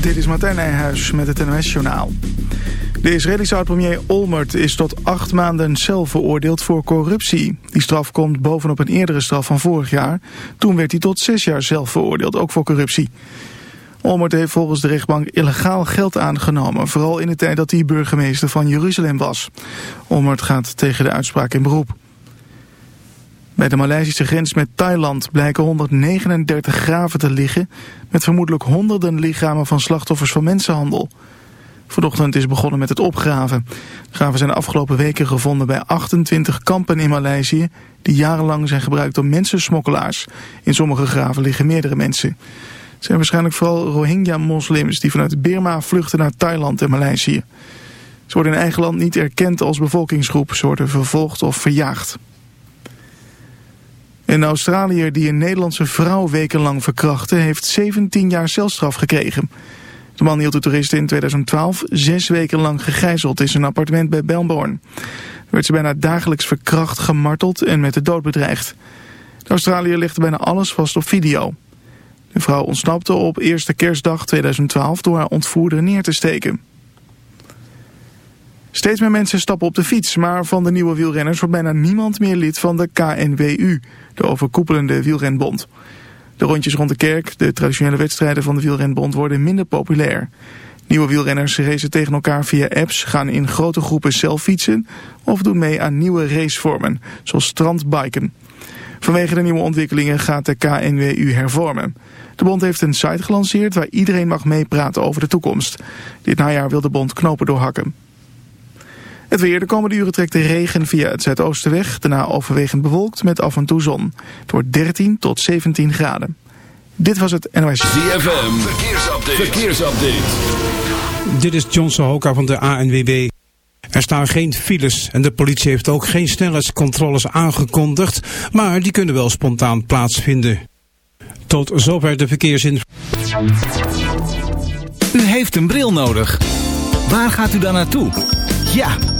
Dit is Martijn Nijhuis met het NOS-journaal. De Israëlische oud-premier Olmert is tot acht maanden cel veroordeeld voor corruptie. Die straf komt bovenop een eerdere straf van vorig jaar. Toen werd hij tot zes jaar zelf veroordeeld, ook voor corruptie. Olmert heeft volgens de rechtbank illegaal geld aangenomen... vooral in de tijd dat hij burgemeester van Jeruzalem was. Olmert gaat tegen de uitspraak in beroep. Bij de Maleisische grens met Thailand blijken 139 graven te liggen... met vermoedelijk honderden lichamen van slachtoffers van mensenhandel. Vanochtend is begonnen met het opgraven. Graven zijn de afgelopen weken gevonden bij 28 kampen in Maleisië... die jarenlang zijn gebruikt door mensensmokkelaars. In sommige graven liggen meerdere mensen. Het zijn waarschijnlijk vooral Rohingya-moslims... die vanuit Birma vluchten naar Thailand en Maleisië. Ze worden in eigen land niet erkend als bevolkingsgroep. Ze worden vervolgd of verjaagd. Een Australiër die een Nederlandse vrouw wekenlang verkrachtte... heeft 17 jaar celstraf gekregen. De man hield de toeristen in 2012 zes weken lang gegijzeld... in zijn appartement bij Belmborn. Er werd ze bijna dagelijks verkracht, gemarteld en met de dood bedreigd. De Australiër legde bijna alles vast op video. De vrouw ontsnapte op eerste kerstdag 2012 door haar ontvoerder neer te steken. Steeds meer mensen stappen op de fiets, maar van de nieuwe wielrenners wordt bijna niemand meer lid van de KNWU, de overkoepelende wielrenbond. De rondjes rond de kerk, de traditionele wedstrijden van de wielrenbond, worden minder populair. Nieuwe wielrenners racen tegen elkaar via apps, gaan in grote groepen zelf fietsen of doen mee aan nieuwe racevormen, zoals strandbiken. Vanwege de nieuwe ontwikkelingen gaat de KNWU hervormen. De bond heeft een site gelanceerd waar iedereen mag meepraten over de toekomst. Dit najaar wil de bond knopen doorhakken. Het weer, de komende uren trekt de regen via het zuidoosten weg. Daarna overwegend bewolkt met af en toe zon. Het wordt 13 tot 17 graden. Dit was het NOS. ZFM, verkeersupdate. verkeersupdate. Dit is John Sohoka van de ANWB. Er staan geen files en de politie heeft ook geen snelheidscontroles aangekondigd, maar die kunnen wel spontaan plaatsvinden. Tot zover de verkeersin. U heeft een bril nodig. Waar gaat u dan naartoe? Ja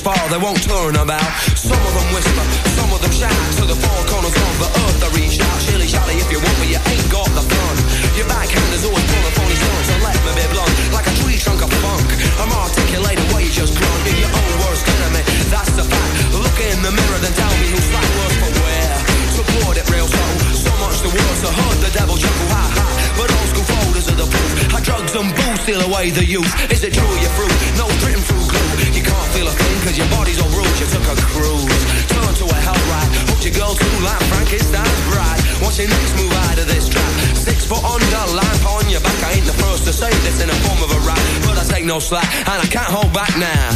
This far, they won't turn about. Some of them whisper, some of them shout to the four corners of the earth. They reach out, shilly shally if you want, but you ain't got the fun. Your backhand is always full of phony stunts, so let me be blunt, like a tree trunk of funk. I'm articulating wages grunt in your own worst enemy. That's the fact. Look in the mirror, then tell me who's slack worse for Support it real slow, so much the worse. I heard the devil chuckle, ha ha. But old school folders are the proof. How drugs and booze steal away the youth. Is it true you're through? No written through glue. You can't feel a thing cause your body's all bruised. You took a cruise. Turn to a hell ride. Hooked your girl too like Frankenstein's bride. Your next move out of this trap? Six foot under, lamp on your back. I ain't the first to say this in a form of a rap. But I take no slack and I can't hold back now.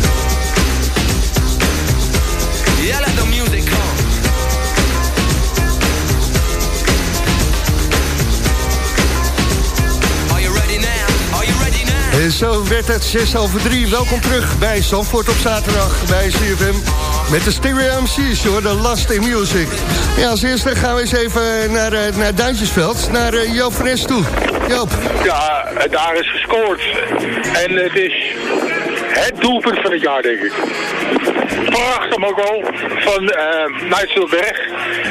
Yeah, let the music come. En zo werd het 6 over 3. Welkom terug bij Zandvoort op zaterdag bij CFM. Met de Stereo MC's, hoor, de Last in Music. Ja, als eerste gaan we eens even naar, eh, naar Duintjesveld, naar uh, Joop van Es toe. Joop. Ja, daar is gescoord. En het is het doelpunt van het jaar, denk ik. Prachtig ook al van uh, Nigel Berg.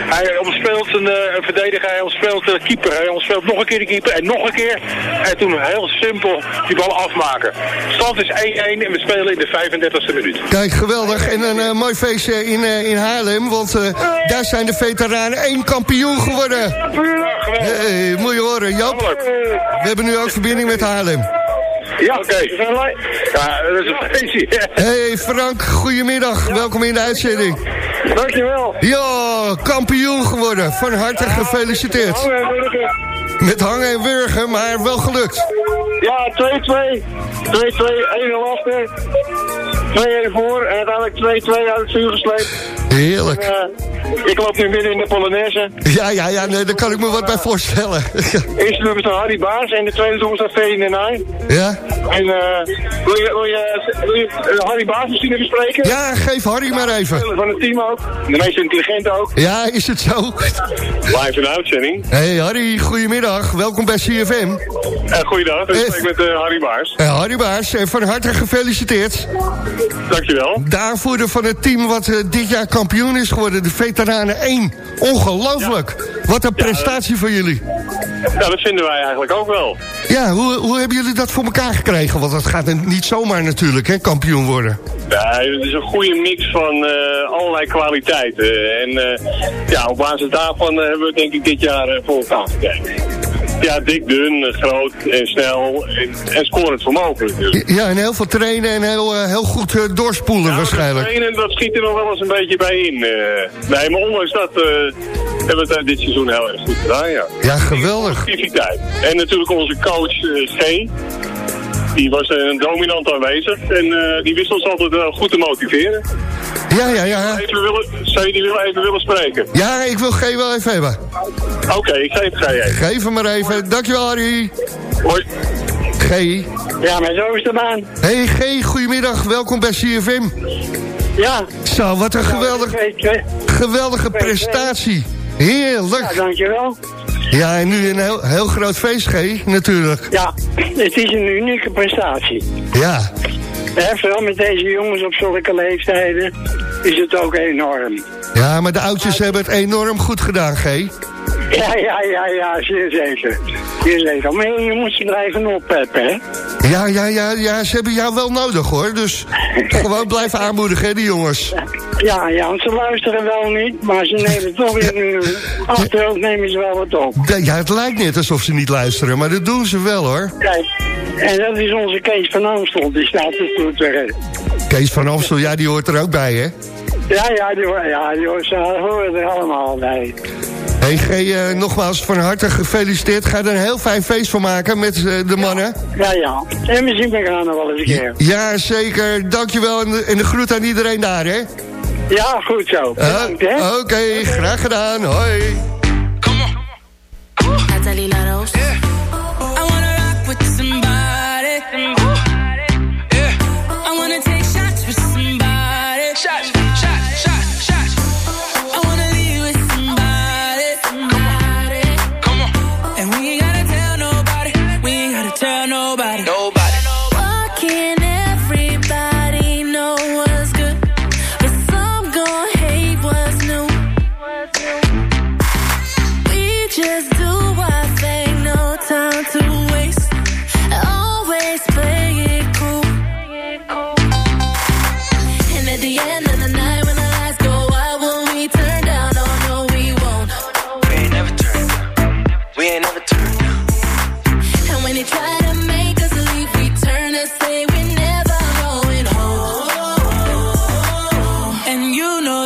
Hij omspeelt een, uh, een verdediger, hij omspeelt de keeper. Hij omspeelt nog een keer de keeper en nog een keer. En toen heel simpel die bal afmaken. Stand is 1-1 en we spelen in de 35e minuut. Kijk, geweldig. En een uh, mooi feestje in, in Haarlem, want daar zijn de veteranen één kampioen geworden. Ja, geweldig. Hey, moet je horen, Joop. We hebben nu ook verbinding met Haarlem. Ja, oké. Okay. Ja, dat is een feestje. Hey Frank, goedemiddag. Welkom in de uitzending. Dankjewel. Ja, kampioen geworden. Van harte gefeliciteerd. Met hangen en wurgen, maar wel gelukt. Ja, 2-2. 2-2, 1-0 achter. 2-1 voor en uiteindelijk 2-2 uit het vuur gesleept. Heerlijk. En, uh, ik loop nu midden in de Polonaise. Ja, ja, ja, nee, daar kan ik me wat bij voorstellen. Eerste nummer is Harry Baas en de tweede nummer is Veen en Nij. Ja? En uh, wil je, wil je, wil je uh, Harry Baas misschien even spreken? Ja, geef Harry maar even. Van het team ook. De meest intelligente ook. Ja, is het zo? Live in uitzending. Hey Harry, goedemiddag. Welkom bij CFM. Uh, goeiedag, ik spreek met Harry Baas. Harry Baas, van harte gefeliciteerd. Dankjewel. De aanvoerder van het team wat dit jaar kampioen is geworden, de Veteranen 1. Ongelooflijk. Ja. Wat een prestatie voor jullie. Ja, dat vinden wij eigenlijk ook wel. Ja, hoe, hoe hebben jullie dat voor elkaar gekregen? Want dat gaat niet zomaar natuurlijk, hè, kampioen worden. Ja, het is een goede mix van uh, allerlei kwaliteiten. En uh, ja, op basis daarvan uh, hebben we denk ik dit jaar voor elkaar gekregen. Ja, dik, dun, groot en snel en, en scorend vermogen natuurlijk. Ja, en heel veel trainen en heel, uh, heel goed uh, doorspoelen ja, waarschijnlijk. trainen, dat schiet er nog wel eens een beetje bij in. Uh, nee, maar ondanks dat hebben we het dit seizoen heel erg goed gedaan, ja. Ja, geweldig. Activiteit. En natuurlijk onze coach G. Die was een dominant aanwezig en die wist ons altijd goed te motiveren. Ja, ja, ja. Even willen, zou je die willen even willen spreken? Ja, ik wil G wel even hebben. Oké, okay, ik geef G even. Geef hem maar even. Dankjewel, Harry. Hoi. G. Ja, maar zo is de baan. Hey G, goedemiddag. Welkom bij CFM. Ja. Zo, wat een geweldig, geweldige prestatie. Heerlijk. Ja, dankjewel. Ja, en nu een heel, heel groot feest, G, natuurlijk. Ja, het is een unieke prestatie. Ja. Vooral met deze jongens op zulke leeftijden is het ook enorm. Ja, maar de oudjes hebben het enorm goed gedaan, G. Ja, ja, ja, ja, zeer zeker. Zeer zeker. Maar je moet ze blijven oppeppen, hè? Ja, ja, ja, ja, ze hebben jou wel nodig, hoor. Dus gewoon blijven aanmoedigen, hè, die jongens. Ja, ja, want ze luisteren wel niet, maar ze nemen toch weer nu... Achterhoofd nemen ze wel wat op. Ja, het lijkt net alsof ze niet luisteren, maar dat doen ze wel, hoor. Kijk, en dat is onze Kees van Amstel, die staat er toe te Kees van Amstel, ja, die hoort er ook bij, hè? Ja, ja, die, ja, die horen er allemaal bij. Hey G, eh, nogmaals van harte gefeliciteerd. Ga er een heel fijn feest van maken met eh, de mannen. Ja, ja, En misschien ben ik er nog wel eens een keer. Ja, zeker. Dankjewel en de, en de groet aan iedereen daar, hè? Ja, goed zo. Oh, oké, graag gedaan. Hoi. Kom op. Come on.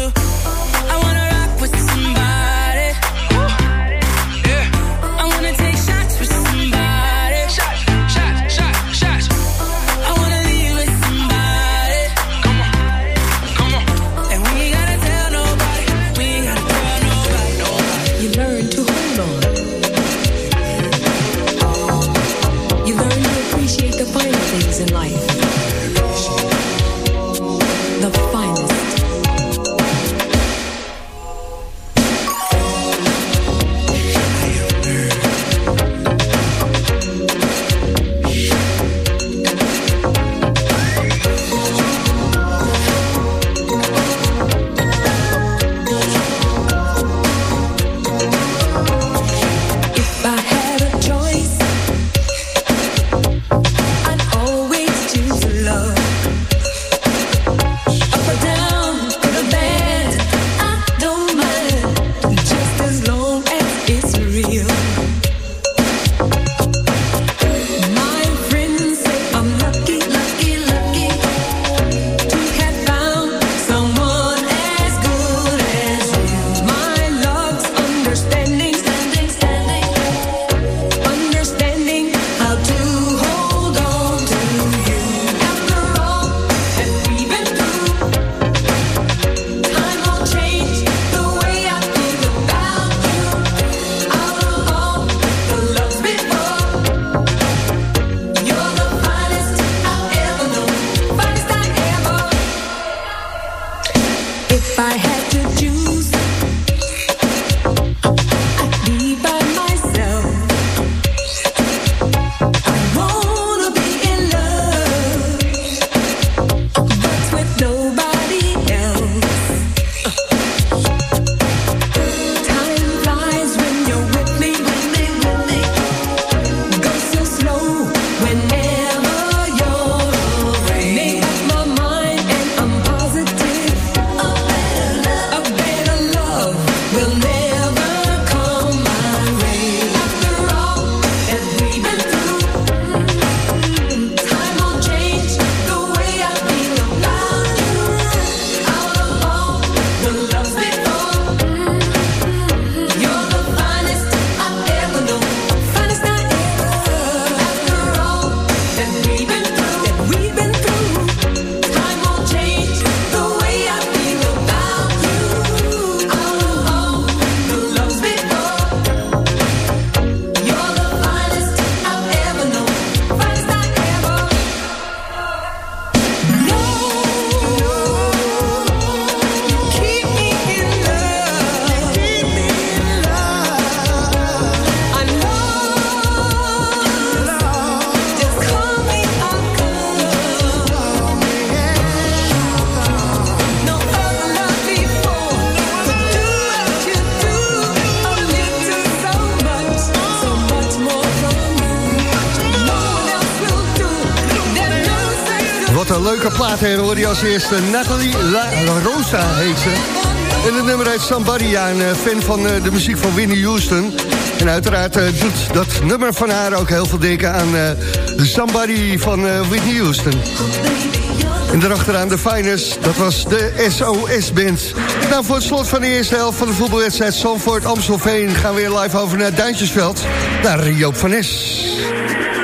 you. I wanna als eerste. Nathalie La Rosa heet ze. En het nummer heet Somebody, een eh, fan van eh, de muziek van Winnie Houston. En uiteraard eh, doet dat nummer van haar ook heel veel denken aan Somebody van Whitney Houston. En daarachteraan de Finest, dat was de SOS-band. Nou, voor het slot van de eerste helft van de voetbalwedstrijd Zandvoort-Amstelveen... gaan we weer live over naar Duintjesveld, naar Joop van Nes.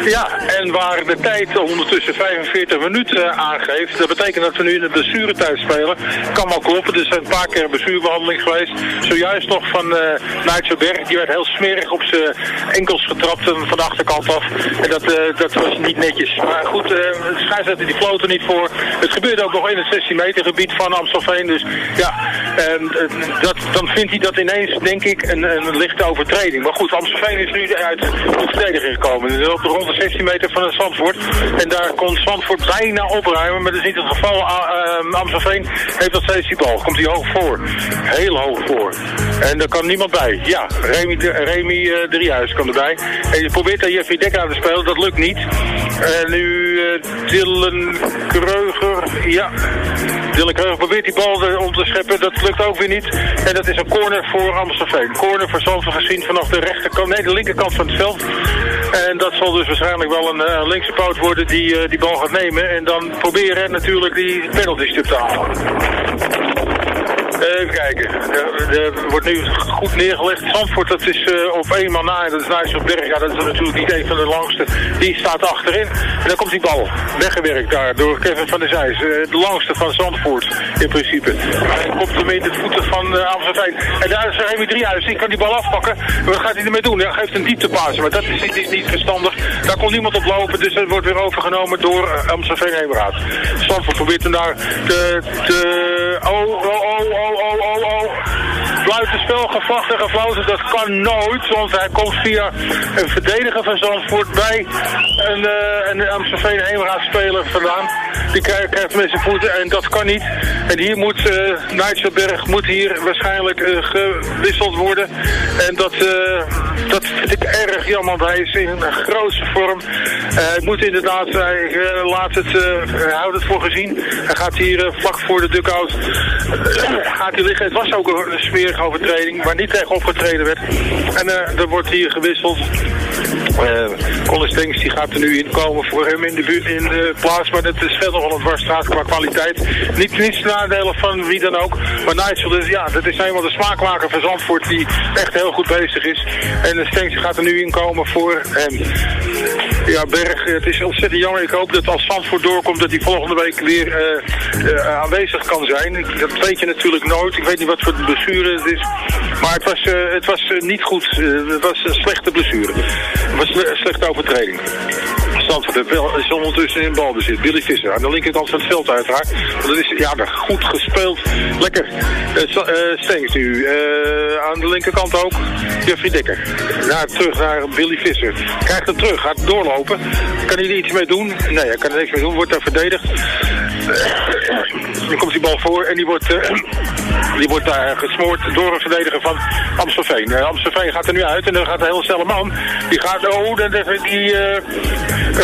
Ja, en waar de tijd ondertussen 45 minuten aangeeft, dat betekent dat we nu in de blessuretijd spelen. Kan wel kloppen, er is een paar keer een blessurebehandeling geweest. Zojuist nog van uh, Berg, die werd heel smerig op zijn enkels getrapt en van de achterkant af. En dat, eh, dat was niet netjes. Maar goed, uh, scheidsrechter die floot er niet voor. Het gebeurde ook nog in het 16 meter gebied van Amstelveen. Dus ja, en, dat, dan vindt hij dat ineens, denk ik, een, een lichte overtreding. Maar goed, Amstelveen is nu uit de verdediging gekomen. Dus op de 16 meter van het Zandvoort. En daar kon Zandvoort bijna opruimen, maar dat is niet het geval. Uh, Amstelveen heeft dat steeds die bal. Komt hij hoog voor. Heel hoog voor. En er kan niemand bij. Ja, Remy, Remy uh, Driehuis kan erbij. En je probeert daar Jeffrey Dekker aan te spelen, dat lukt niet. En nu uh, Dylan Kreuger, ja. Kreuger probeert die bal om te scheppen, dat lukt ook weer niet. En dat is een corner voor Amstelveen. Corner voor Zandvoort gezien vanaf de rechterkant, nee de linkerkant van het veld. En dat zal dus waarschijnlijk wel een uh, linkse poot worden die uh, die bal gaat nemen. En dan proberen natuurlijk die penalty stuk te halen. Even kijken. Er, wordt nu goed neergelegd. Zandvoort, dat is uh, op man na. Dat is Nijsselberg. Ja, dat is natuurlijk niet een van de langste. Die staat achterin. En dan komt die bal. Weggewerkt daar door Kevin van der Zijs. Uh, de langste van Zandvoort in principe. Hij komt hem in de voeten van uh, Amsterdam. En daar is Remy Driehuis. Die kan die bal afpakken. Wat gaat hij ermee doen? Hij geeft een dieptepaas. Maar dat is, is, niet verstandig. Daar kon niemand op lopen. Dus dat wordt weer overgenomen door Amsterdam Heemraad. Zandvoort probeert hem daar te... te oh, oh, oh, oh oh, oh, oh, oh. Buitenspel, gevlacht en gefloten, dat kan nooit. Want hij komt via een verdediger van Zandvoort bij een, uh, een Amstelveen Heemraadspeler vandaan. Die krijgt, met zijn voeten en dat kan niet. En hier moet uh, Nijtselberg moet hier waarschijnlijk uh, gewisseld worden. En dat, dat vind ik erg jammer. Hij is in een grootste vorm. hij moet inderdaad, hij laat het, hij houdt het voor gezien. Hij gaat hier vlak voor de dugout gaat hij liggen. Het was ook een smerige overtreding, waar niet tegen opgetreden werd. En uh, er wordt hier gewisseld. Colin Stengs die gaat er nu in komen voor hem in de, buurt, in de plaats. Maar het is verder wel een dwarsstraat qua kwaliteit. Niet, niets nadelen van wie dan ook. Maar Nigel, dus, ja, dat is eenmaal de smaakmaker van Zandvoort die echt heel goed bezig is. En Stengs gaat er nu in komen voor hem. Ja, Berg, het is ontzettend jammer. Ik hoop dat als Zandvoort doorkomt dat hij volgende week weer aanwezig kan zijn. Dat weet je natuurlijk nooit. Ik weet niet wat voor blessure het is. Maar het was, het was niet goed. het was een slechte blessure. Was een slechte overtreding. Zandvoort is ondertussen in balbezit. Billy Visser aan de linkerkant van het veld uiteraard. Dat is ja, goed gespeeld. Lekker. Stengs nu. aan de linkerkant ook. Jeffrey Dekker. Naar, terug naar Billy Visser. Krijgt hem terug. Gaat doorlopen. Kan hij er iets mee doen? Nee, hij kan er niks mee doen. Wordt daar verdedigd. Dan komt die bal voor en die wordt, uh, die wordt daar gesmoord door een verdediger van Amstelveen. Uh, Amstelveen gaat er nu uit en dan gaat een heel snelle man. Die gaat, oh, dan, die, uh,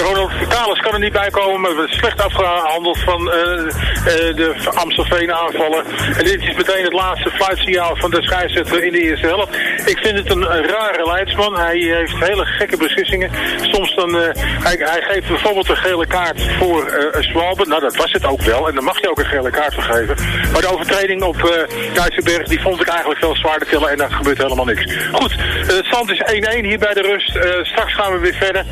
Ronald Vitalis kan er niet bij komen, maar is slecht afgehandeld van de Amstelveen aanvallen. En dit is meteen het laatste fluitsignaal van de scheidsrechter in de eerste helft. Ik vind het een, rare leidsman. Hij heeft hele gekke beslissingen. Soms dan, hij, hij, geeft bijvoorbeeld een gele kaart voor uh, Schwalbe. Nou, dat was het ook wel. En dan mag je ook een gele kaart voor geven. Maar de overtreding op uh, die vond ik eigenlijk veel zwaarder tillen. En daar gebeurt helemaal niks. Goed, het stand is 1-1 hier bij de rust. Straks gaan we weer verder.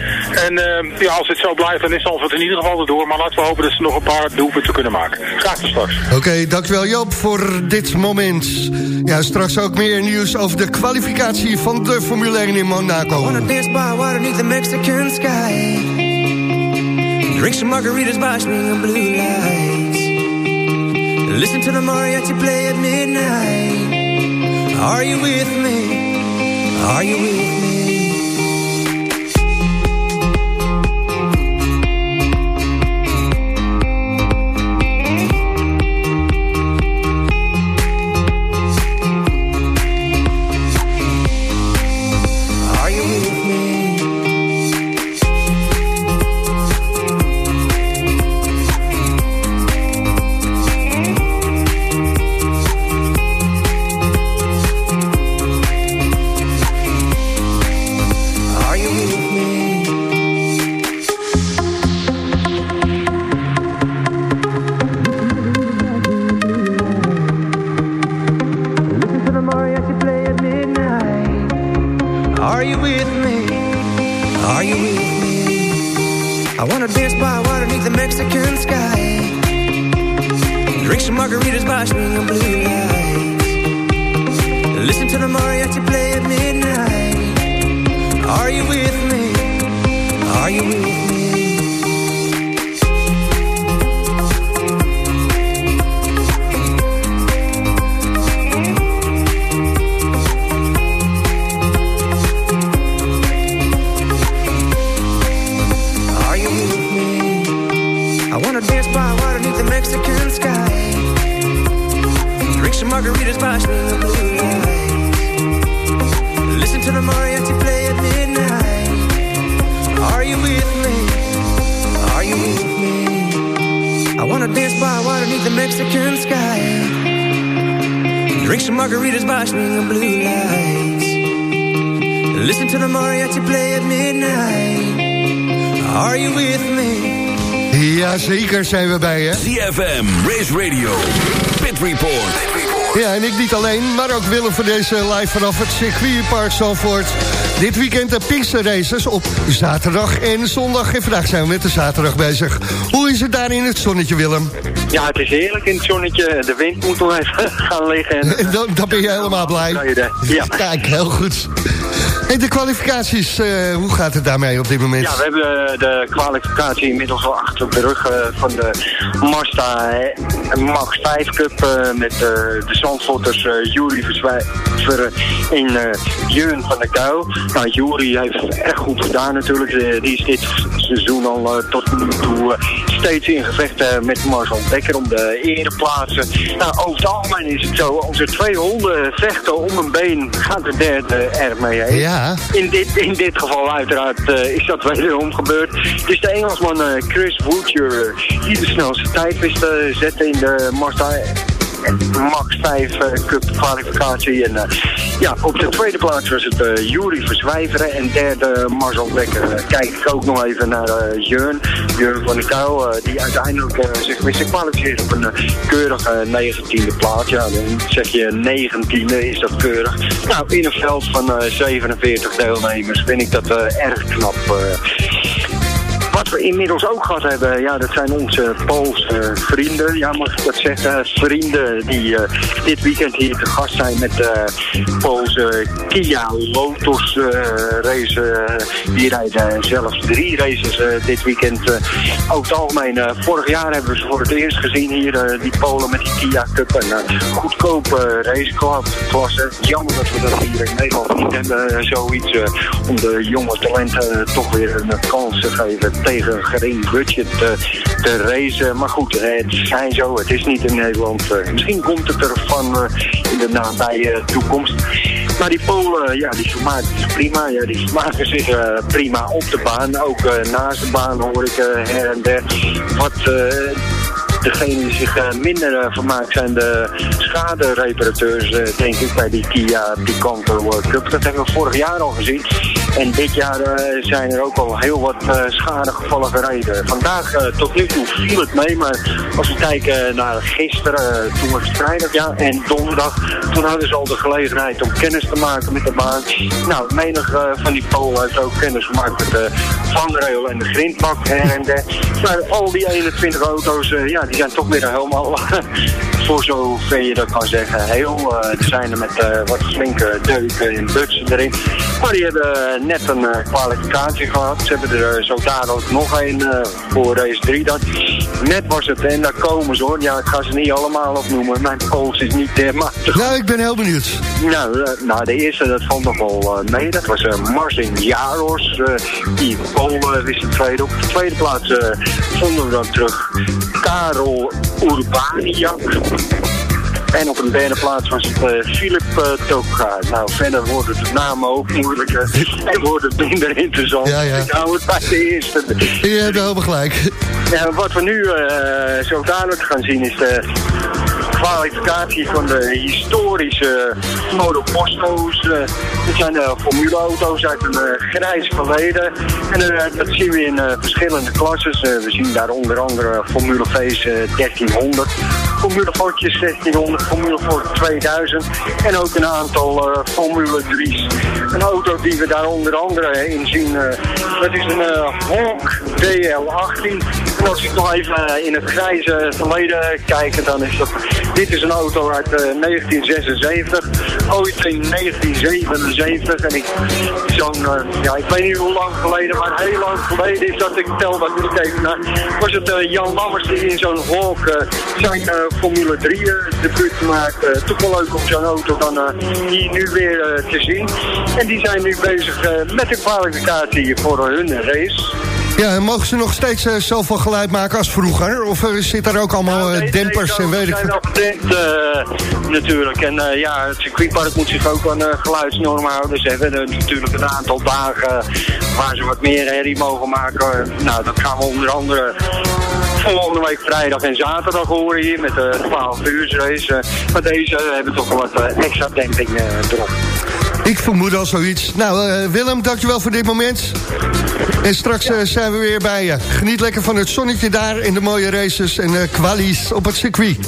En ja, als het zo blijft, dan is het in ieder geval erdoor. Maar laten we hopen dat ze nog een paar doelpunten kunnen maken. Graag tot straks. Oké, okay, dankjewel Joop voor dit moment. Ja, straks ook meer nieuws over de kwalificatie van de Formule 1 in Monaco. Drink some margaritas by swinging blue lights. Listen to the mariachi play at midnight. Are you with me? Are you with me? Margaritas by swinging blue lights. Listen to the mariachi play at midnight. Are you with me? Are you with me? Are you Drink some margaritas by swinging blue lights. Listen to the mariachi play at midnight. Are you with me? Are you with me? I wanna dance by water beneath the Mexican sky. Drink some margaritas by swinging blue lights. Listen to the mariachi play at midnight. Are you with me? Ja, zeker zijn we bij je. CFM, Race Radio, Pit Report. Ja, en ik niet alleen, maar ook Willem van deze live vanaf het circuitpark Zandvoort. Dit weekend de Pinkster Races op zaterdag en zondag. En vandaag zijn we met de zaterdag bezig. Hoe is het daar in het zonnetje, Willem? Ja, het is heerlijk in het zonnetje. De wind moet nog even gaan liggen. En, En dan, dan ben je helemaal blij. Ja. Kijk, heel goed. En de kwalificaties, eh, hoe gaat het daarmee op dit moment? Ja, we hebben de kwalificatie inmiddels al achter de rug eh, van de Mazda eh, Max 5 Cup eh, met eh, de Zandvoorters eh Jury Verzwijver eh Jeun van der Kuil. Nou, Jury heeft erg goed gedaan natuurlijk. Die is dit seizoen al tot nu toe steeds in gevecht eh, met Marcel Dekker om de ereplaatsen. Nou, over het algemeen is het zo, als er twee honden vechten om een been, gaat de derde er mee heen. Ja. In dit, in dit geval uiteraard eh, is dat wederom gebeurd. Het is de Engelsman eh, Chris Woodger die de snelste tijd wist te zetten in de Mazda Max 5 eh, Cup kwalificatie. En eh, ja, op de tweede plaats was het eh Jury Verzwijveren en derde Marcel Becker. Eh, kijk ik ook nog even naar eh Jeun, Jeun van Kuil, eh, die uiteindelijk zich kwalificeren op een keurige 19e plaats. Ja, dan zeg je 19e is dat keurig. Nou, in een veld van eh, 47 deelnemers vind ik dat erg knap. Wat we inmiddels ook gehad hebben, ja, dat zijn onze Poolse vrienden. Ja, mag ik dat zeggen? Vrienden die eh, dit weekend hier te gast zijn met de Poolse Kia Lotus eh, race. eh, die rijden zelfs drie races dit weekend. over het algemeen, vorig jaar hebben we ze voor het eerst gezien hier, die Polen met die Kia Cup. Een goedkope raceklasse. Jammer dat we dat hier in Nederland niet hebben, zoiets. om de jonge talenten toch weer een kans te geven een gering budget eh, te racen. Maar goed, eh, het zijn zo, het is niet in Nederland. Eh, misschien komt het ervan eh, in de nabije toekomst. Maar die Polen, ja, die vermaken zich prima. Ja, die vermaken zich prima op de baan. Ook naast de baan hoor ik her en der. Wat degene die zich eh, minder eh, vermaakt zijn de schadereparateurs, eh, denk ik, bij die Kia Picanto World Cup. Dat hebben we vorig jaar al gezien. En dit jaar zijn er ook al heel wat eh, schadegevallen gereden. Vandaag tot nu toe viel het mee, maar als we kijken naar gisteren, toen was het vrijdag, ja, en donderdag, toen hadden ze al de gelegenheid om kennis te maken met de baan. Nou, menig van die Polen heeft ook kennis gemaakt met de vangrail en de grindbak her en der. Maar al die 21 auto's, ja, die zijn toch weer helemaal, voor zover je dat kan zeggen, heel. Er zijn er met eh, wat flinke deuken en butsen erin. Maar die hebben eh, net een eh, kwalificatie gehad. Ze hebben er zo dadelijk nog een voor race 3 dan. Net was het en daar komen ze hoor. Ja, ik ga ze niet allemaal opnoemen. Mijn Pools is niet dermate Nou, ik ben heel benieuwd. nou, nou, de eerste, dat valt nog wel mee. Dat was Marcin Jaros. die Polen wist de tweede. Op de tweede plaats vonden we dan terug Karel Urbaniak. En op een derde plaats was het eh, Philip uh, Toka. Nou, verder worden de namen ook moeilijker en worden minder interessant. Ja, ja. Ik hou het bij de eerste. Je hebt helemaal gelijk. Ja, wat we nu eh, zo dadelijk gaan zien is de kwalificatie van de historische monoposto's. eh dit zijn de formuleauto's uit een eh, grijs verleden. En eh, dat zien we in eh, verschillende klasses. Eh, we zien daar onder andere Formule V's eh, 1300, Formule Fortjes 1600, Formule Ford 2000 en ook een aantal eh, Formule 3's. Een auto die we daar onder andere in zien, eh, dat is een eh, Honk DL18. Als ik nog even eh, in het grijze verleden kijk, dan is dat... Dit is een auto uit eh, 1976, ooit in 1977. En ik, zo'n, eh, ja, ik weet niet hoe lang geleden, maar heel lang geleden is dat ik tel dat niet even naar. Was het eh, Jan Lammers die in zo'n Hawk eh, zijn eh, Formule 3 eh, debuut maakte. Toch wel leuk om zo'n auto dan eh, hier nu weer eh, te zien. En die zijn nu bezig eh, met de kwalificatie voor hun race. Ja, en mogen ze nog steeds eh, zoveel geluid maken als vroeger? Of eh, zit daar ook allemaal eh, dempers en weet ik veel? natuurlijk. En ja, het circuitpark moet zich ook aan geluidsnormen houden. Ze hebben er natuurlijk een aantal dagen waar ze wat meer herrie mogen maken. nou, dat gaan we onder andere volgende week vrijdag en zaterdag horen hier met de 12 uur race. Maar deze hebben toch wat extra demping erop. Ik vermoed al zoiets. Nou, eh, Willem, dankjewel voor dit moment. En straks eh, zijn we weer bij je. Geniet lekker van het zonnetje daar en de mooie races en eh kwalies op het circuit.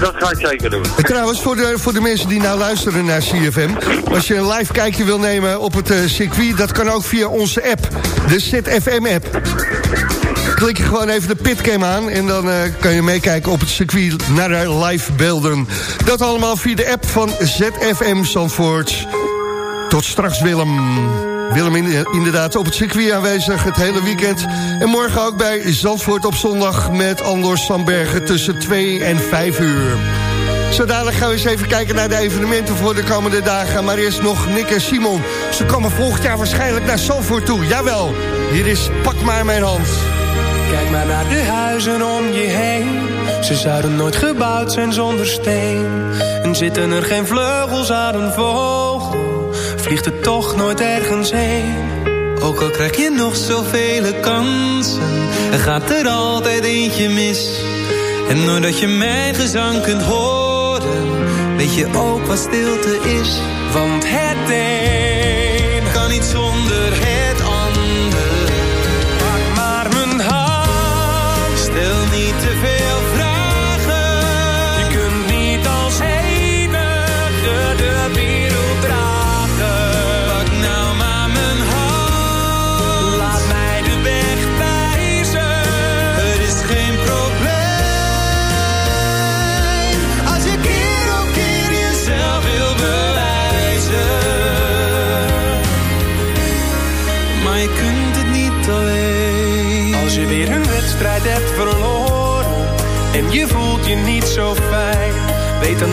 Dat ga ik zeker doen. En trouwens, voor de, voor de mensen die nou luisteren naar CFM... als je een live kijkje wil nemen op het circuit... dat kan ook via onze app, de ZFM-app. Klik je gewoon even de pitcam aan... en dan eh, kan je meekijken op het circuit naar de live beelden. Dat allemaal via de app van ZFM Zandvoort. Tot straks, Willem. Willem in- inderdaad op het circuit aanwezig het hele weekend. En morgen ook bij Zandvoort op zondag met Andor Sandbergen tussen 2 en 5 uur. Zo dadelijk gaan we eens even kijken naar de evenementen voor de komende dagen. Maar eerst nog Nick en Simon. Ze komen volgend jaar waarschijnlijk naar Zandvoort toe. Jawel, hier is Pak maar mijn hand. Kijk maar naar de huizen om je heen. Ze zouden nooit gebouwd zijn zonder steen. En zitten er geen vleugels aan een vogel, vliegt het toch nooit ergens heen. Ook al krijg je nog zoveel kansen, er gaat er altijd eentje mis. En doordat je mijn gezang kunt horen, weet je ook wat stilte is. Want het een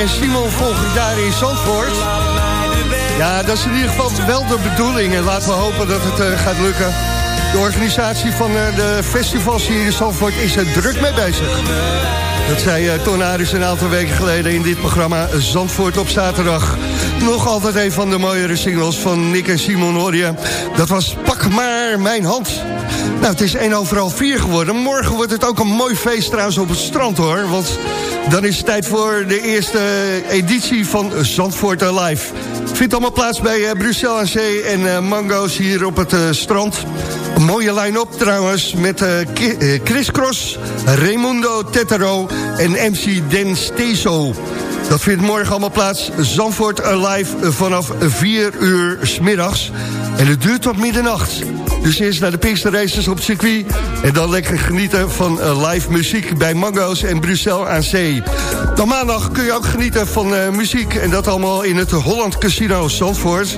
en Simon volgend jaar in Zandvoort. Ja, dat is in ieder geval wel de bedoeling. En laten we hopen dat het eh, gaat lukken. De organisatie van eh, de festivals hier in Zandvoort is er druk mee bezig. Dat zei uh, Ton een aantal weken geleden in dit programma Zandvoort op zaterdag. Nog altijd een van de mooiere singles van Nick en Simon hoor je. Dat was Pak maar mijn hand. Nou, het is 1 overal 4 geworden. Morgen wordt het ook een mooi feest trouwens op het strand, hoor. Want dan is het tijd voor de eerste editie van Zandvoort Live. Vindt allemaal plaats bij uh, Brussel aan Zee en uh, Mango's hier op het uh, strand. Een mooie line-up trouwens met Chris Cross, Raimundo Tetero en MC Den Steso. Dat vindt morgen allemaal plaats. Zandvoort Alive vanaf 4 uur s middags. En het duurt tot middernacht. Dus eerst naar de Pinkster Races op circuit. En dan lekker genieten van uh, live muziek bij Mango's en Brussel aan Zee. Dan maandag kun je ook genieten van uh, muziek. En dat allemaal in het Holland Casino Zandvoort.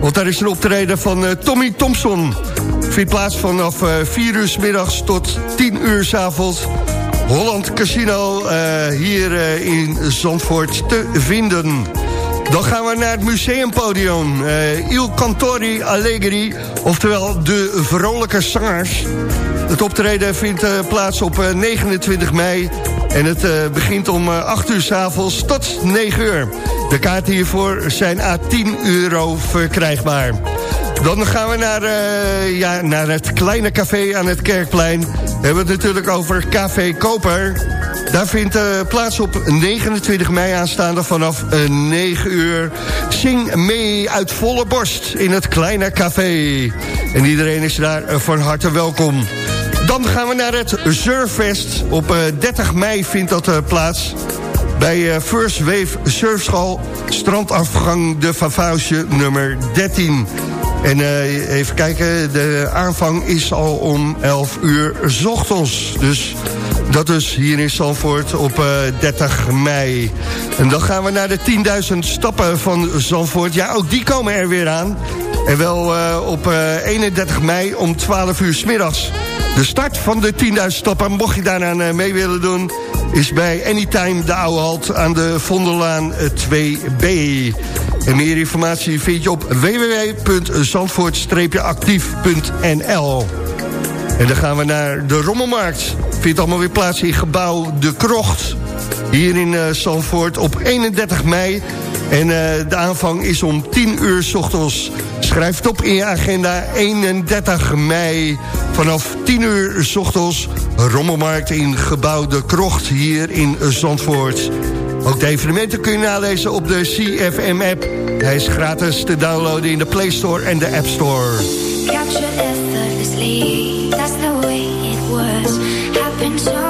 Want daar is een optreden van uh, Tommy Thompson. Vindt plaats vanaf 4 uur middags tot 10 uur s avonds. Holland Casino hier in Zandvoort te vinden. Dan gaan we naar het museumpodium. Uh, Il Cantori Allegri, oftewel de vrolijke zangers. Het optreden vindt plaats op 29 mei. En het begint om 8 uur s avonds tot 9 uur. De kaarten hiervoor zijn à 10 euro verkrijgbaar. Dan gaan we naar, ja, naar het kleine café aan het Kerkplein. We hebben het natuurlijk over Café Koper. Daar vindt uh, plaats op 29 mei aanstaande vanaf uh, 9 uur. Zing mee uit volle borst in het kleine café. En iedereen is daar uh, van harte welkom. Dan gaan we naar het Surffest. Op 30 mei vindt dat plaats bij First Wave Surfschool... strandafgang de Vavausje nummer 13. En uh, even kijken, de aanvang is al om 11 uur s ochtends. Dus dat is hier in Zandvoort op uh, 30 mei. En dan gaan we naar de 10.000 stappen van Zandvoort. Ja, ook die komen er weer aan. En wel uh, op 31 mei om 12 uur s middags. De start van de 10.000 stappen, mocht je daaraan mee willen doen... is bij Anytime de Oude Halt aan de Vondellaan 2B. En meer informatie vind je op www.zandvoort-actief.nl. En dan gaan we naar de Rommelmarkt. Vindt allemaal weer plaats in gebouw De Krocht. Hier in uh, Zandvoort op 31 mei. En uh, de aanvang is om 10 uur s ochtends. Schrijf het op in je agenda 31 mei. Vanaf 10 uur s ochtends Rommelmarkt in gebouw De Krocht hier in Zandvoort. Ook de evenementen kun je nalezen op de CFM-app. Hij is gratis te downloaden in de Play Store en de App Store. Capture that's the it was.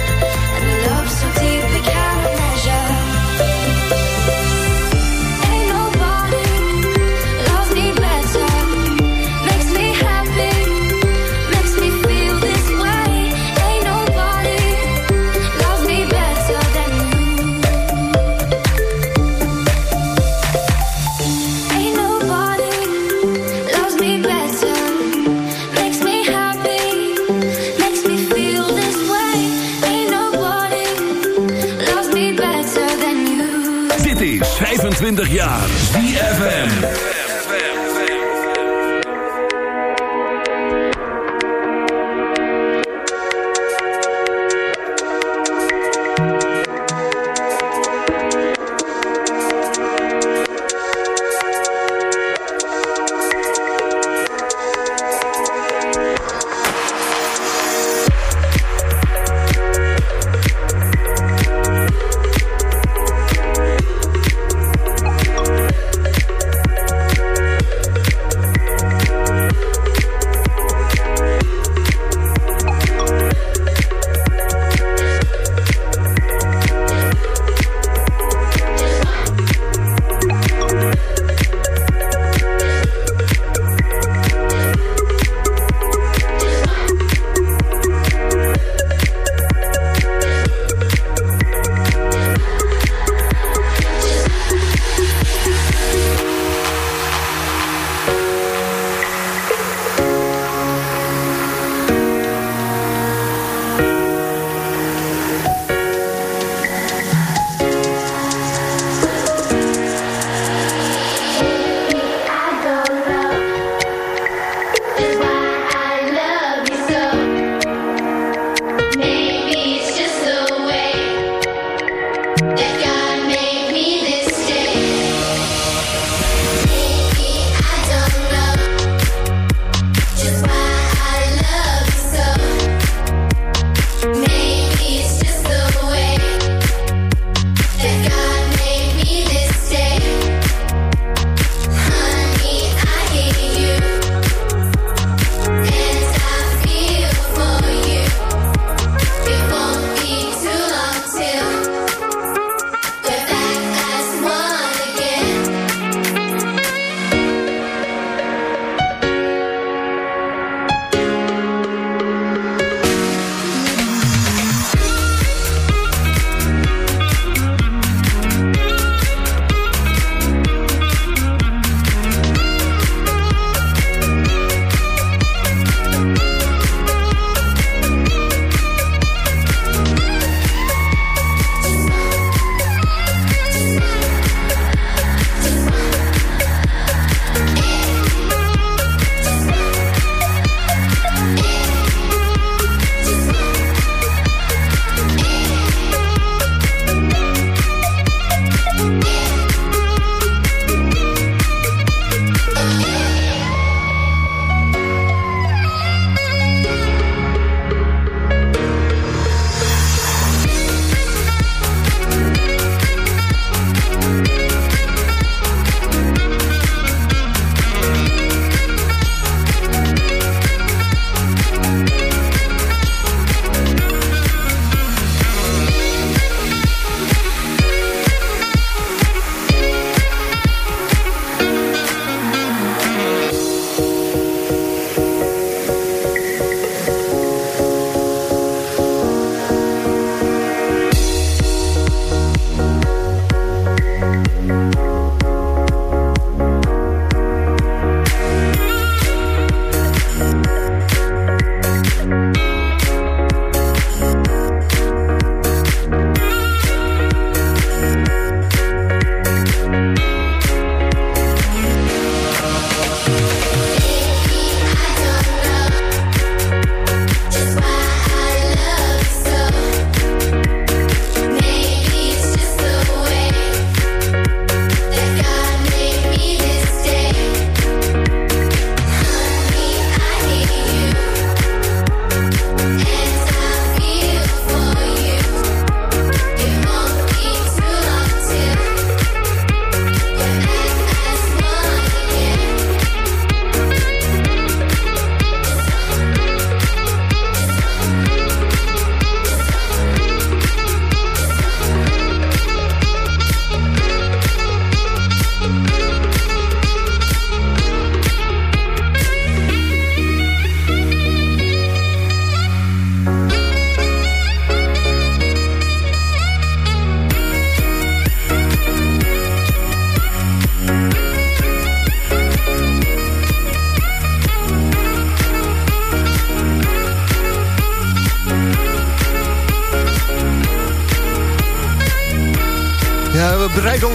25 jaar.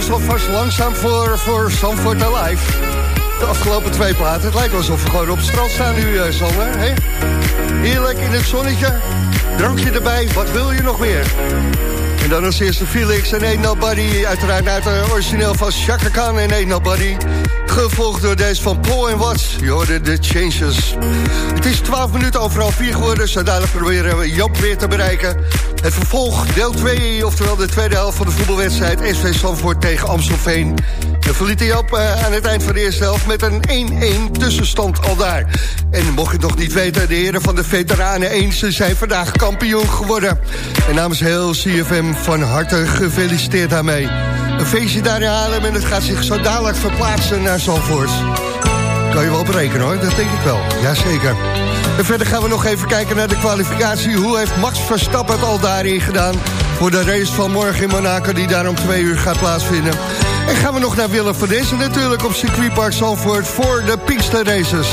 Ons alvast langzaam voor, voor Zandvoort Alive. De afgelopen twee platen. Het lijkt alsof we gewoon op het strand staan nu, uh, Sander. Hè? Heerlijk in het zonnetje. Drankje erbij. Wat wil je nog meer? En dan als eerste Felix en Ain't Nobody. Uiteraard uit het origineel van Chaka Khan en Ain't Nobody. Gevolgd door deze van Paul en Watts. Je hoorde de Changes. Het is 12 minuten overal 4 geworden. Zo dadelijk proberen we Job weer te bereiken. Het vervolg, deel 2, oftewel de tweede helft van de voetbalwedstrijd... SV Zandvoort tegen Amstelveen. We verlieten Joop uh, aan het eind van de eerste helft met een 1-1 tussenstand al daar. En mocht je het nog niet weten, de heren van de veteranen 1... ze zijn vandaag kampioen geworden. En namens heel CFM van harte gefeliciteerd daarmee. Een feestje daar in Haarlem en het gaat zich zo dadelijk verplaatsen naar Zandvoort. Kan je wel berekenen hoor, dat denk ik wel. Jazeker. En verder gaan we nog even kijken naar de kwalificatie. Hoe heeft Max Verstappen het al daarin gedaan... voor de race van morgen in Monaco die daar om twee uur gaat plaatsvinden. En gaan we nog naar Willem van Dessen natuurlijk op circuitpark Zandvoort... voor de Pinkster Races.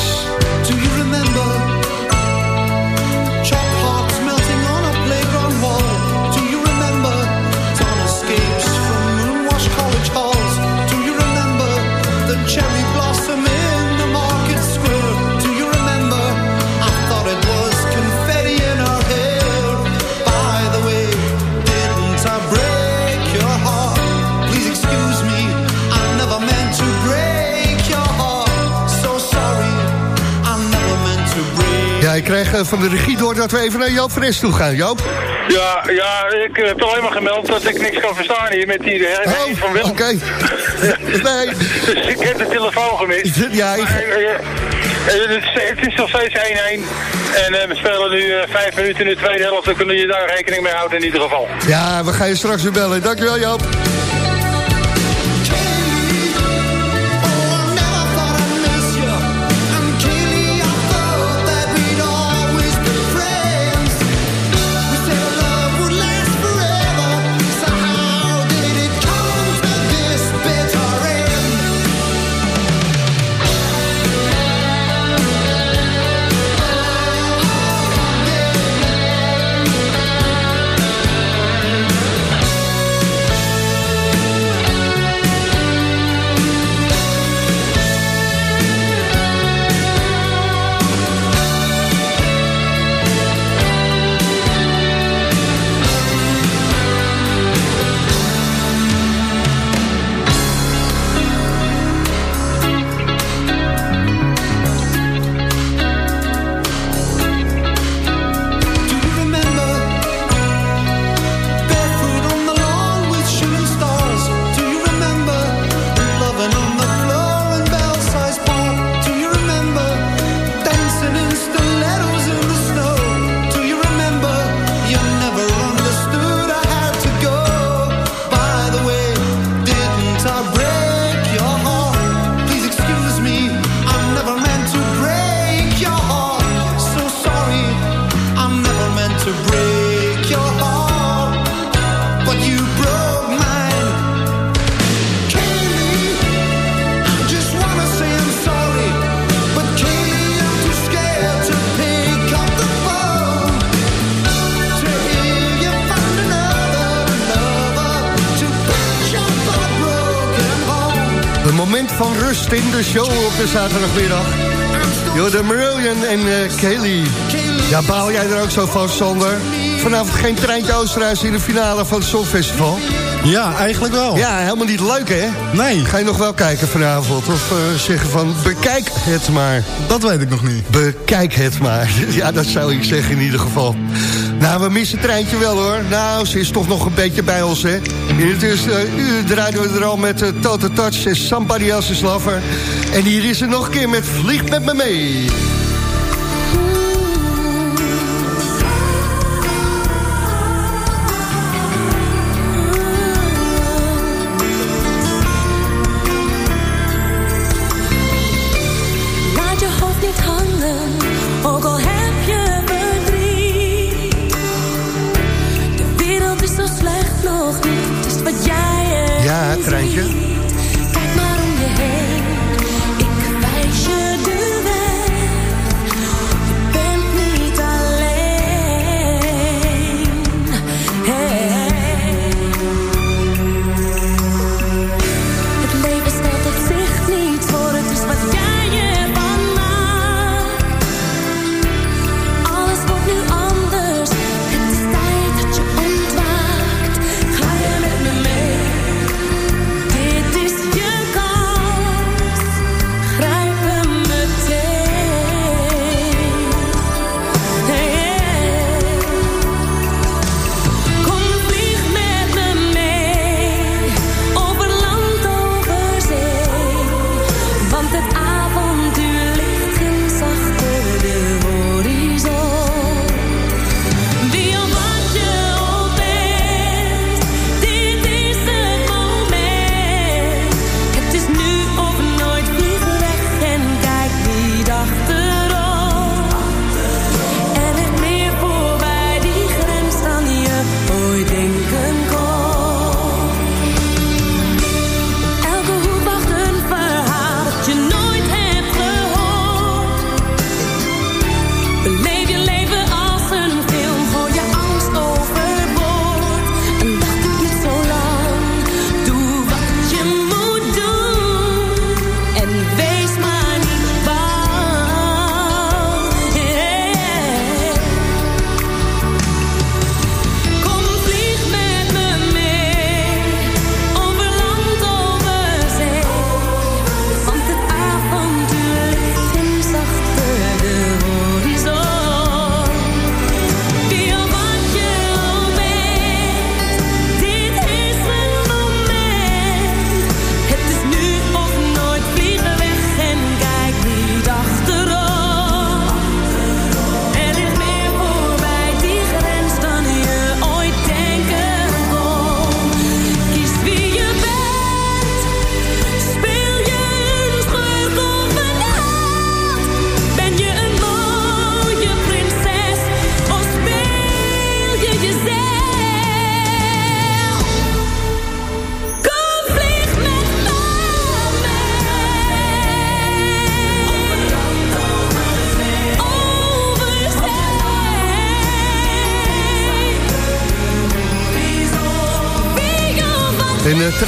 Break. Ja, ik krijg eh, van de regie door dat we even naar Joop Fres toe gaan. Joop? Ja, ja, ik heb alleen maar gemeld dat ik niks kan verstaan hier met die herhaling van Willem. Oh, Oké. nee. Dus ik heb de telefoon gemist. Ja, ik... Maar, eh, eh, het, is, nog steeds 1-1. En eh, we spelen nu eh, vijf minuten in de tweede helft. Dan kunnen je daar rekening mee houden in ieder geval. Ja, we gaan je straks weer bellen. Dankjewel Joop. Show op de zaterdagmiddag. Yo, de Marillion en eh Kelly. Ja, baal jij er ook zo van, Sander? Vanavond geen treintje Oosterhuis in de finale van het Songfestival. Ja, eigenlijk wel. Ja, helemaal niet leuk, hè? Nee. Ga je nog wel kijken vanavond? Of eh, zeggen van, bekijk het maar. Dat weet ik nog niet. Bekijk het maar. Ja, dat zou ik zeggen in ieder geval. Nou, we missen het treintje wel, hoor. Nou, ze is toch nog een beetje bij ons, hè? In het eerste uur draaiden we er al met uh, Total Touch en Somebody Else's Lover. En hier is ze nog een keer met Vlieg met me mee. Nog niet, Ja, treintje.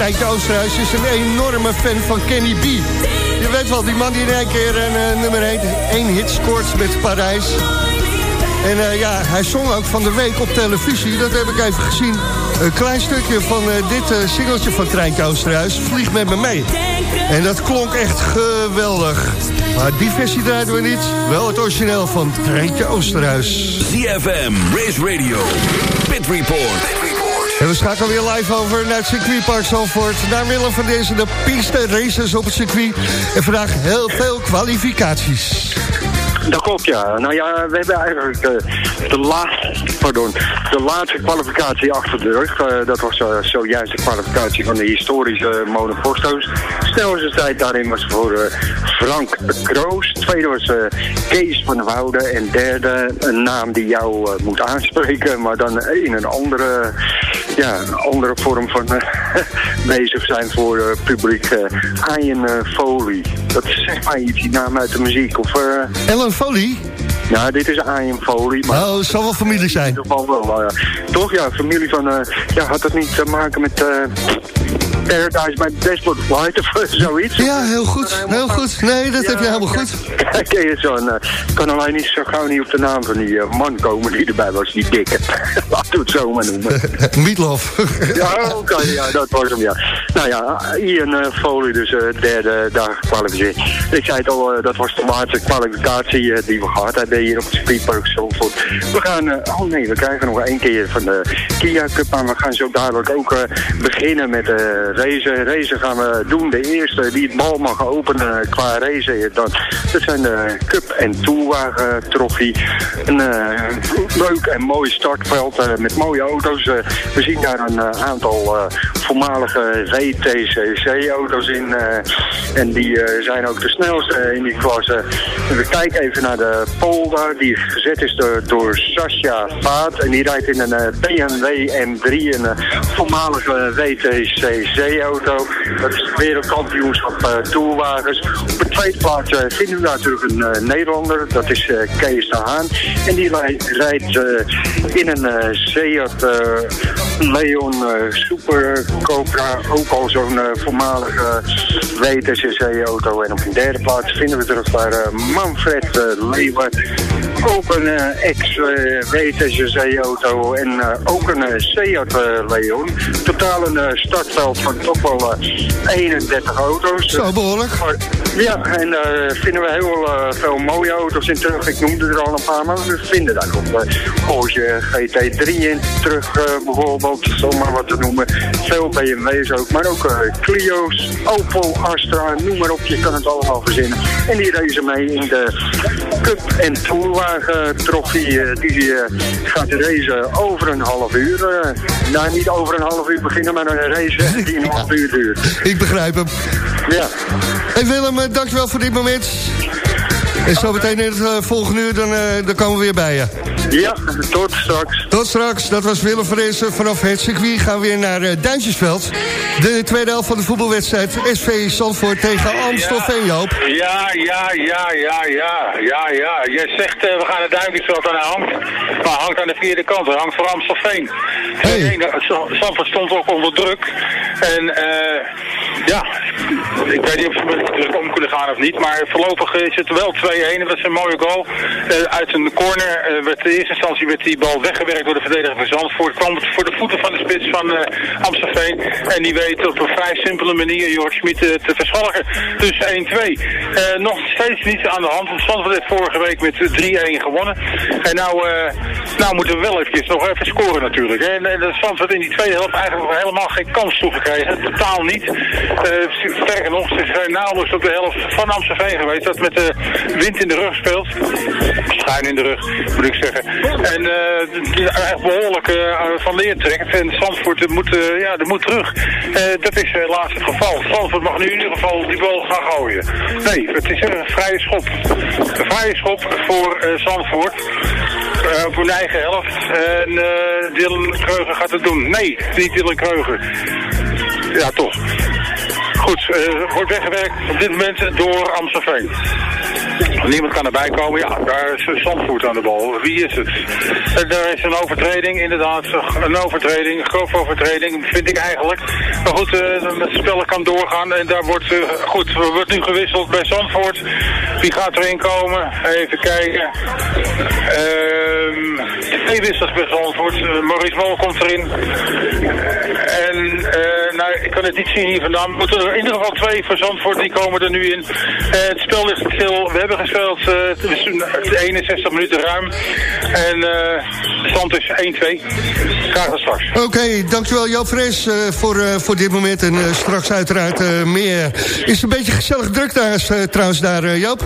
Treintje Oosterhuis is een enorme fan van Kenny B. Je weet wel, die man die in één keer een uh, nummer 1, 1 hit scoort met Parijs. En uh, ja, hij zong ook van de week op televisie. Dat heb ik even gezien. Een klein stukje van uh, dit singeltje van Treintje Oosterhuis. Vlieg met me mee. En dat klonk echt geweldig. Maar die versie draaiden we niet. Wel het origineel van Treintje Oosterhuis. ZFM, Race Radio, Pit Report. En we schakelen weer live over naar het circuitpark Zalvoort. Daar willen van deze de piste races op het circuit. En vandaag heel veel kwalificaties. Dat klopt, ja. Nou ja, we hebben eigenlijk uh, de, laatste, pardon, de laatste kwalificatie achter de rug. Uh, dat was uh, zojuist de kwalificatie van de historische monoposto's. Snelste tijd daarin was voor Frank Kroos. Tweede was Kees van Woude. En derde, een naam die jou moet aanspreken, maar dan in een andere, ja, andere vorm van bezig zijn voor het publiek. Ian Foley. Dat zegt mij iets, die naam uit de muziek. Of, Ellen Foley? Ja, dit is Ian Foley. Maar oh, het zal wel familie zijn. In ieder geval wel, ja. Toch, ja, familie van... Ja, had dat niet te maken met... Uh, Paradise by Dashboard Flight of zoiets? Ja, heel goed. Heel goed. Nee, dat ja, heb je helemaal goed. Kijk, je zo. Uh, kan alleen niet zo gauw niet op de naam van die uh, man komen die erbij was, die dikke. Laten we het zo maar noemen. Meatloaf. ja, oké, okay, ja, dat was hem, ja. Nou ja, Ian uh, Foley, dus derde dag gekwalificeerd. Ik zei het al, dat was de laatste kwalificatie die we gehad hebben hier op het speedpark Zandvoort. We gaan, oh nee, we krijgen nog één keer van de Kia Cup aan. We gaan zo dadelijk ook beginnen met de race. Race gaan we doen. De eerste die het bal mag openen qua race. Dan, dat zijn de Cup en Tourwagen trofee. Een uh, leuk en mooi startveld uh, met mooie auto's. Uh, we zien daar een aantal voormalige WTCC-auto's in. en die zijn ook de snelste in die klasse. we kijken even naar de pole daar. Die gezet is door, door Sascha Vaat. En die rijdt in een BMW M3. Een voormalige WTCC auto. Dat is het wereldkampioenschap uh, toerwagens. Op de tweede plaats uh, vinden we natuurlijk een uh, Nederlander. Dat is Kees de Haan. En die rijdt in een Seat Leon Super Cobra. Ook al zo'n voormalige WTCC-auto. En op de derde plaats vinden we terug daar Manfred Leeuwen. Ook een ex-WTCC-auto en ook een Seat Leon. Totaal een startveld van toch wel uh, 31 auto's. Zo behoorlijk. Maar, ja, en daar uh, vinden we heel uh, veel mooie auto's in terug. Ik noemde er al een paar, maar we vinden daar nog Porsche GT3 in terug bijvoorbeeld, zomaar wat te noemen. Veel BMW's ook, maar ook Clio's, Opel, Astra, noem maar op, je kan het allemaal verzinnen. En die racen mee in de Cup en Tourwagen trofee. die gaat racen over een half uur. nou, niet over een half uur beginnen, maar een race die een half uur duurt. Ik begrijp hem. Ja. Hey Willem, dankjewel voor dit moment. En zo meteen in het uh, volgende uur, dan, uh, dan komen we weer bij je. Ja, tot straks. Tot straks, dat was Willem van Dezen vanaf het circuit. Gaan we weer naar uh, Duintjesveld. De tweede helft van de voetbalwedstrijd SV Zandvoort tegen Amstelveen, Joop. Ja, ja, ja, ja, ja, ja, ja. Je zegt we gaan naar Duintjesveld en hij hangt. Maar hangt aan de vierde kant, hij hangt voor Amstelveen. Hey. Zandvoort stond ook onder druk. En eh ja, ik weet niet of ze druk om kunnen gaan of niet. Maar voorlopig is het wel 2-1. Dat is een mooie goal. Uh, uit een corner uh, werd in eerste instantie werd die bal weggewerkt door de verdediger van Zandvoort. Kwam het voor de voeten van de spits van uh, Amstelveen. En die weet op een vrij simpele manier Jorg Schmid te verschalken. Dus 1-2. nog steeds niets aan de hand. Want Zandvoort heeft vorige week met 3-1 gewonnen. En nou, nou moeten we wel eventjes nog even scoren natuurlijk. En, en in die tweede helft eigenlijk helemaal geen kans toegekregen. Totaal niet. Uh, sterker nog, ze zijn nauwelijks op de helft van Amsterdam geweest. Dat met de wind in de rug speelt. Schuin in de rug, moet ik zeggen. En uh, echt behoorlijk uh, van leer trekt. En Zandvoort moet, ja, dat moet terug. dat is helaas het geval. Zandvoort mag nu in ieder geval die bal gaan gooien. Nee, het is een vrije schop. Een vrije schop voor Zandvoort. op hun eigen helft. En Dylan Kreuger gaat het doen. Nee, niet Dylan Kreuger. Ja, toch. Goed, uh, wordt weggewerkt op dit moment door Amstelveen. Niemand kan erbij komen. Ja, daar is Zandvoort aan de bal. Wie is het? Eh, Er is een overtreding, inderdaad. Een overtreding, een grove overtreding, vind ik eigenlijk. Maar goed, eh, het spel kan doorgaan. En daar wordt, eh, goed, wordt nu gewisseld bij Zandvoort. Wie gaat erin komen? Even kijken. Ehm twee wissels bij Zandvoort. Eh, Maurice Mol komt erin. En, eh, nou, ik kan het niet zien hier vandaan. Moeten er in ieder geval twee voor Zandvoort, die komen er nu in. Eh, het spel ligt stil. We hebben gespeeld is een- 61 minuten ruim. En de stand is 1-2. Graag tot straks. Oké, dankjewel Joop Fres voor, voor dit moment. En straks uiteraard meer. Is een beetje gezellig druk daar, trouwens daar, Joop?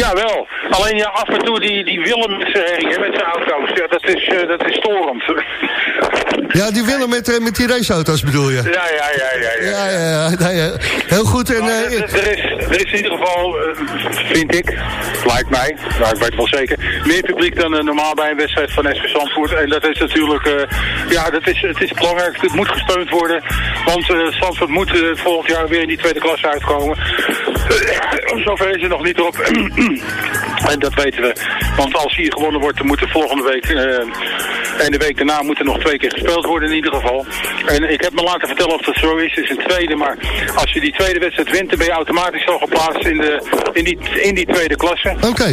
Ja, wel. Alleen ja, af en toe die, die Willem met zijn herrie, hè, met zijn auto's, ja, dat, is, eh, dat is storend. Ja, die willen met, eh, met die raceauto's bedoel je? Ja, ja, ja, ja. ja. Ja, ja, ja. Eh, heel goed. En, Maar eh, er, is, er is in ieder geval, eh, vind ik, lijkt mij, nou, ik weet het wel zeker, meer publiek dan eh, normaal bij een wedstrijd van SV Zandvoort. En dat is natuurlijk, eh, ja, dat is, het is belangrijk, het moet gesteund worden. Want eh Zandvoort moet eh, volgend jaar weer in die tweede klasse uitkomen. Zover is het nog niet op. en dat weten we. Want als hier gewonnen wordt, dan moet de volgende week eh, en de week daarna moet er nog twee keer gespeeld worden in ieder geval. En ik heb me laten vertellen of dat zo is, is een tweede. Maar als je die tweede wedstrijd wint, dan ben je automatisch al geplaatst in, de, in, die, in die tweede klasse. Oké.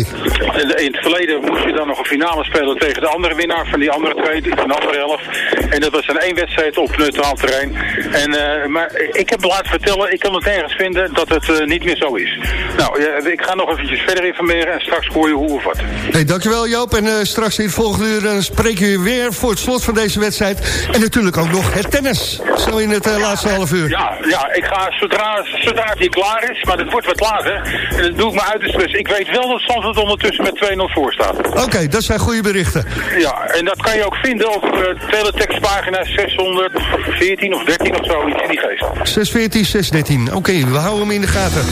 In het verleden moest je dan nog een finale spelen tegen de andere winnaar van die andere twee, van de andere helft. En dat was dan één wedstrijd op neutraal terrein. En, eh, maar ik heb me laten vertellen, ik kan het nergens vinden dat het eh, niet meer zo is. Nou, ik ga nog eventjes verder informeren en straks hoor je hoe of wat. Hey, dankjewel Joop. En eh, straks in het volgende uur dan spreken we weer voor het slot van deze wedstrijd. En natuurlijk ook nog het tennis. Zo in het eh, laatste half uur. Ja, ja, ik ga zodra, zodra het hier klaar is, maar het wordt wat later. En dat doe ik me uit de stress. Ik weet wel dat Zandvoort ondertussen met 2-0 voor staat. Oké, dat zijn goede berichten. Ja, en dat kan je ook vinden op uh, teletextpagina 614 of 13 of zo, iets in die geest. 614, 613. Oké, we houden hem in de gaten.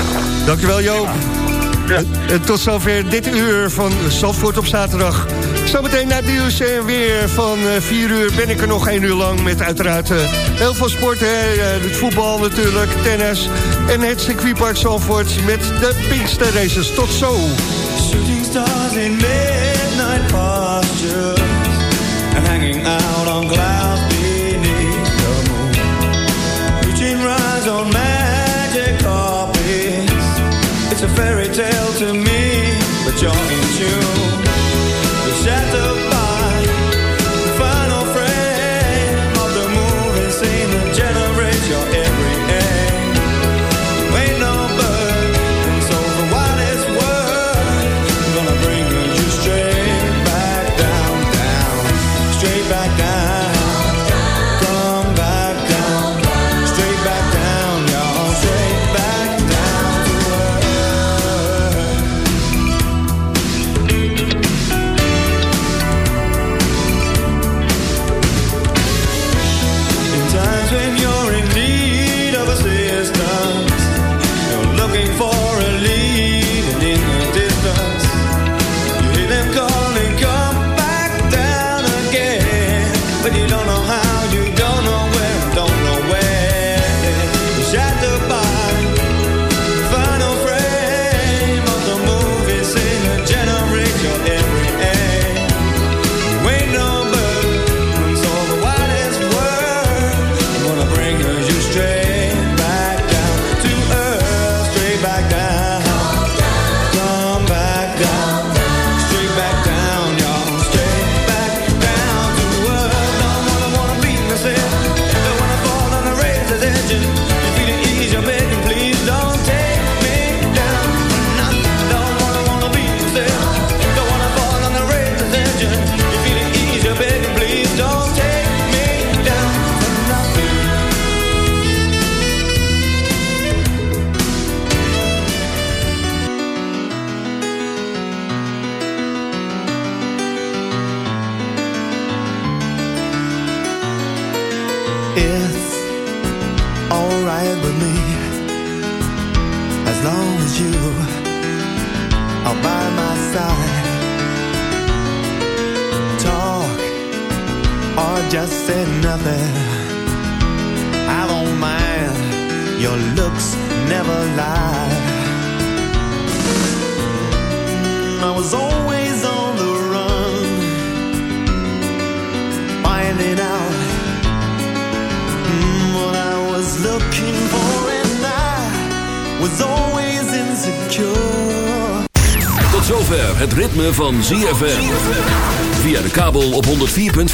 Dankjewel Joop. En tot zover dit uur van Zandvoort op zaterdag. Zometeen na het nieuws en weer van 4 uur ben ik er nog 1 uur lang... met uiteraard eh, heel veel sport, hè, eh, het voetbal natuurlijk, tennis... en het circuitpark Zandvoort met de Pinkster Races. Tot zo!